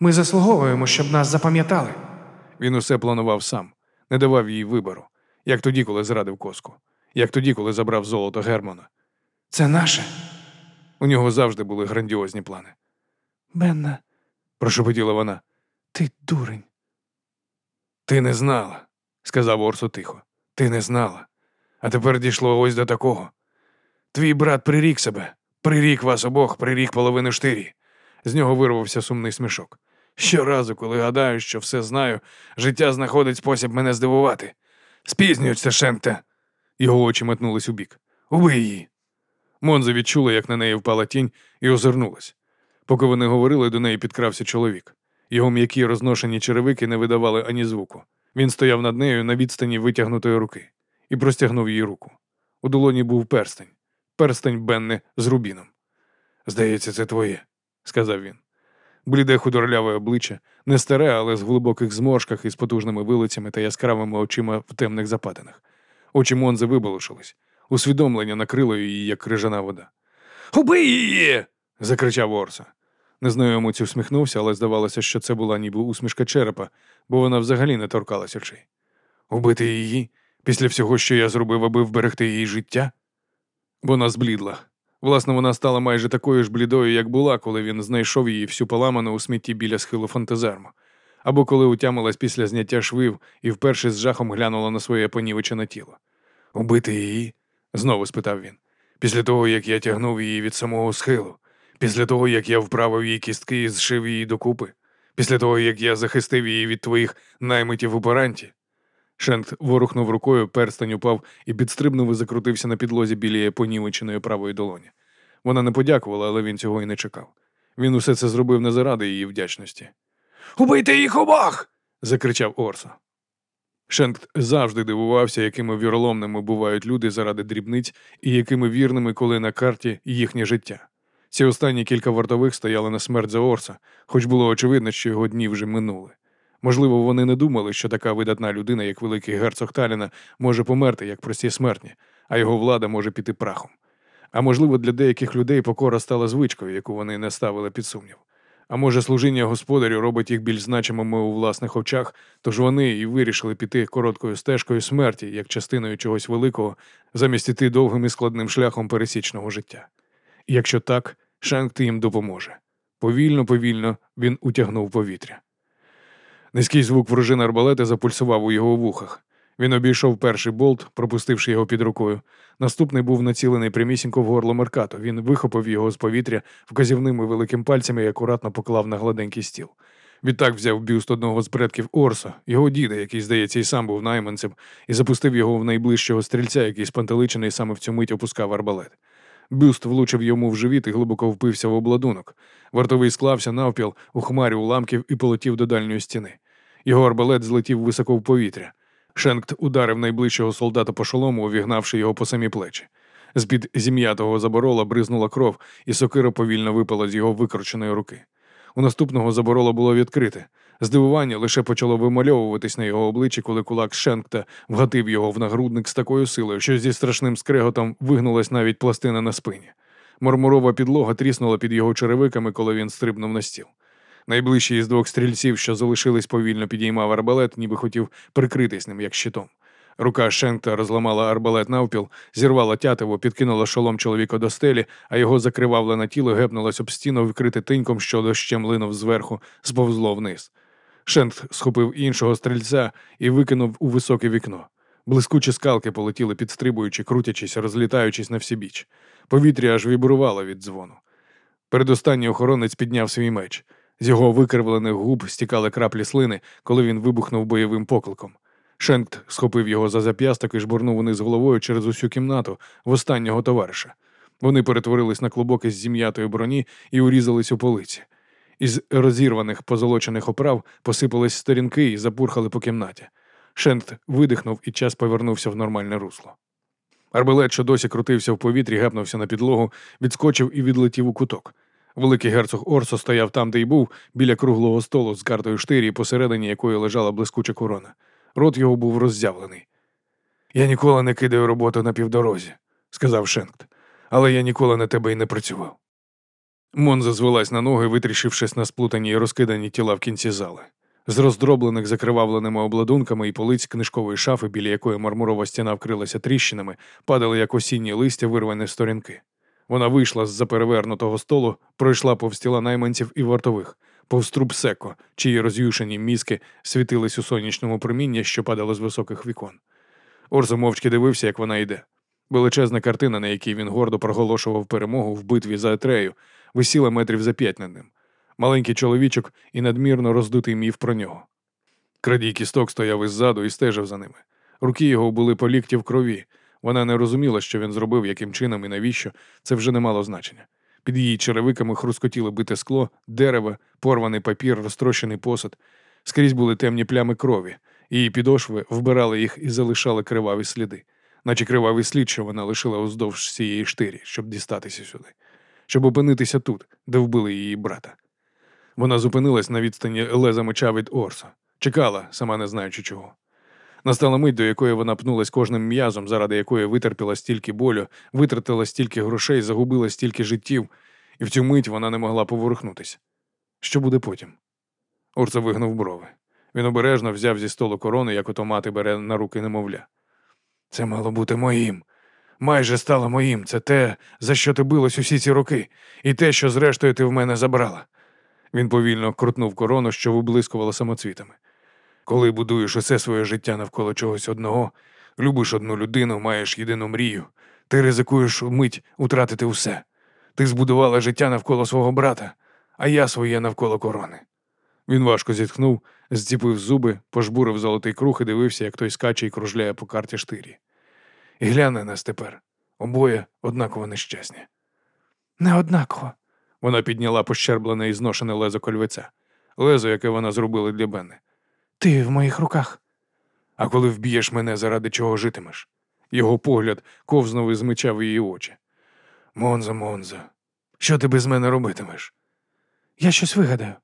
Ми заслуговуємо, щоб нас запам'ятали. Він усе планував сам, не давав їй вибору, як тоді, коли зрадив коску, як тоді, коли забрав золото Гермона. Це наше. У нього завжди були грандіозні плани. Бенна, Прошепотіла вона. ти дурень. Ти не знала, Сказав Орсу тихо. ти не знала. А тепер дійшло ось до такого. Твій брат прирік себе, прирік вас обох, прирік половину штирі. З нього вирвався сумний смішок. Щоразу, коли гадаю, що все знаю, життя знаходить спосіб мене здивувати. Спізнюється Шенте. Його очі метнулись у бік. Убий її. Монза відчула, як на неї впала тінь, і озирнулась. Поки вони говорили, до неї підкрався чоловік. Його м'які розношені черевики не видавали ані звуку. Він стояв над нею на відстані витягнутої руки і простягнув їй руку. У долоні був перстень, перстень Бенни з рубіном. Здається, це твоє. сказав він. Бліде худорляве обличчя, не старе, але з глибоких зморшках із потужними вилицями та яскравими очима в темних западинах. Очі Монзи виболошились. Усвідомлення накрило її, як крижана вода. Убий її! закричав Орса. Незнайомець усміхнувся, але здавалося, що це була ніби усмішка черепа, бо вона взагалі не торкалась очей. Убити її після всього, що я зробив, аби вберегти її життя? Вона зблідла. Власне, вона стала майже такою ж блідою, як була, коли він знайшов її всю поламану у смітті біля схилу фантазерму. Або коли утямилась після зняття швив і вперше з жахом глянула на своє понівечене тіло. Убити її? Знову спитав він. Після того, як я тягнув її від самого схилу, після того, як я вправив її кістки і зшив її докупи, після того, як я захистив її від твоїх наймитів у паранті. Шент ворухнув рукою, перстень упав і підстрибнув і закрутився на підлозі біля понівеченої правої долоні. Вона не подякувала, але він цього і не чекав. Він усе це зробив не заради її вдячності. Убийте їх обох! закричав Орсо. Шенк завжди дивувався, якими віроломними бувають люди заради дрібниць і якими вірними, коли на карті їхнє життя. Ці останні кілька вартових стояли на смерть за Орса, хоч було очевидно, що його дні вже минули. Можливо, вони не думали, що така видатна людина, як великий герцог Таліна, може померти як прості смертні, а його влада може піти прахом. А можливо, для деяких людей покора стала звичкою, яку вони не ставили під сумнів. А може, служіння господарю робить їх більш значимими у власних очах, тож вони і вирішили піти короткою стежкою смерті, як частиною чогось великого, замість іти довгим і складним шляхом пересічного життя. Якщо так, Шенкт їм допоможе. Повільно, повільно він утягнув повітря. Низький звук вружин арбалети запульсував у його вухах. Він обійшов перший болт, пропустивши його під рукою. Наступний був націлений прямісінько в горло Меркато. Він вихопив його з повітря вказівними великим пальцями і акуратно поклав на гладенький стіл. Відтак взяв бюст одного з предків Орса, його діда, який, здається, і сам був найманцем, і запустив його в найближчого стрільця, який спантеличений саме в цю мить опускав арбалет. Бюст влучив йому в живіт і глибоко впився в обладунок. Вартовий склався навпіл у хмарі уламків і полетів до дальньої стіни. Його арбалет злетів високо в повітря. Шенкт ударив найближчого солдата по шолому, увігнавши його по самі плечі. З-під зім'ятого заборола бризнула кров, і сокира повільно випала з його викрученої руки. У наступного забороло було відкрите. Здивування лише почало вимальовуватись на його обличчі, коли кулак Шенкта вгатив його в нагрудник з такою силою, що зі страшним скреготом вигнулась навіть пластина на спині. Мармурова підлога тріснула під його черевиками, коли він стрибнув на стіл. Найближчий із двох стрільців, що залишились повільно підіймав арбалет, ніби хотів прикритись ним, як щитом. Рука Шенкта розламала арбалет навпіл, зірвала тятиво, підкинула шолом чоловіка до стелі, а його закривавлене тіло гепнулось об стіну, вкрите тиньком, що дощем линув зверху, сповзло вниз. Шент схопив іншого стрільця і викинув у високе вікно. Блискучі скалки полетіли, підстрибуючи, крутячись, розлітаючись на всі біч. Повітря аж вібрувало від дзвону. Передостанній охоронець підняв свій меч. З його викривлених губ стікали краплі слини, коли він вибухнув бойовим покликом. Шенкт схопив його за зап'ясток і жбурнув вниз головою через усю кімнату в останнього товариша. Вони перетворились на клубок із зім'ятої броні і урізались у полиці. Із розірваних позолочених оправ посипались сторінки і запурхали по кімнаті. Шенкт видихнув і час повернувся в нормальне русло. Арбалет, що досі крутився в повітрі, гепнувся на підлогу, відскочив і відлетів у куток. Великий герцог Орсо стояв там, де й був, біля круглого столу з картою штирі, посередині якої лежала блискуча корона. Рот його був роззявлений. Я ніколи не кидаю роботу на півдорозі, сказав Шенкт, але я ніколи на тебе й не працював. Монза звелась на ноги, витріщившись на сплутані й розкидані тіла в кінці зали. З роздроблених закривавленими обладунками і полиць книжкової шафи, біля якої мармурова стіна вкрилася тріщинами, падали як осінні листя вирвані сторінки. Вона вийшла з за перевернутого столу, пройшла повз тіла найманців і вартових, повз труп секо, чиї роз'юшені мізки світились у сонячному промінні, що падало з високих вікон. Орзо мовчки дивився, як вона йде. Величезна картина, на якій він гордо проголошував перемогу в битві за Етрею, висіла метрів за п'ять над ним. Маленький чоловічок і надмірно роздутий міф про нього. Крадій кісток стояв іззаду і стежив за ними. Руки його були по лікті в крові. Вона не розуміла, що він зробив, яким чином і навіщо, це вже не мало значення. Під її черевиками хрускотіло бите скло, дерево, порваний папір, розтрощений посуд. Скрізь були темні плями крові, її підошви вбирали їх і залишали криваві сліди, наче кривавий слід, що вона лишила уздовж цієї штирі, щоб дістатися сюди, щоб опинитися тут, де вбили її брата. Вона зупинилась на відстані леза меча від Орса, чекала, сама не знаючи чого. Настала мить, до якої вона пнулась кожним м'язом, заради якої витерпіла стільки болю, витратила стільки грошей, загубила стільки життів, і в цю мить вона не могла поворухнутися. Що буде потім? Орса вигнув брови. Він обережно взяв зі столу корону, як ото мати бере на руки немовля. Це мало бути моїм. Майже стало моїм. Це те, за що ти билась усі ці роки, і те, що зрештою ти в мене забрала. Він повільно крутнув корону, що виблискувала самоцвітами. Коли будуєш усе своє життя навколо чогось одного, любиш одну людину, маєш єдину мрію, ти ризикуєш мить утратити усе. Ти збудувала життя навколо свого брата, а я своє навколо корони. Він важко зітхнув, зціпив зуби, пожбурив золотий круг і дивився, як той скаче і кружляє по карті штирі. І гляне нас тепер. Обоє однаково нещасні. Не однаково. Вона підняла пощерблене і зношене лезо кольвиця, лезо, яке вона зробила для Бенни. Ти в моїх руках. А коли вб'єш мене, заради чого житимеш? Його погляд ковзнув із меча в її очі. Монза, Монза. Що ти без мене робитимеш? Я щось вигадаю.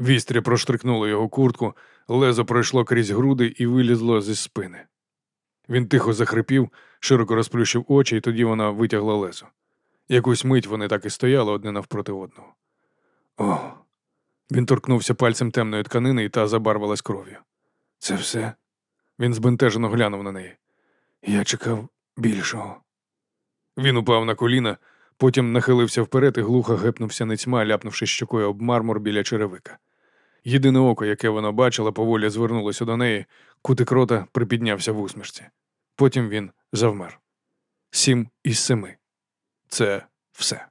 Вістря проштрикнуло його куртку, лезо пройшло крізь груди і вилізло зі спини. Він тихо захрипів, широко розплющив очі, і тоді вона витягла лезо. Якусь мить вони так і стояли одне навпроти одного. О. Він торкнувся пальцем темної тканини, і та забарвилась кров'ю. Це все. Він збентежено глянув на неї. Я чекав більшого. Він упав на коліна, потім нахилився вперед і глухо гепнувся нецьма, ляпнувши щокою об мармур біля черевика. Єдине око, яке вона бачила, поволі звернулося до неї, кутик рота припіднявся в усмішці. Потім він завмер. Сім із семи. Це все.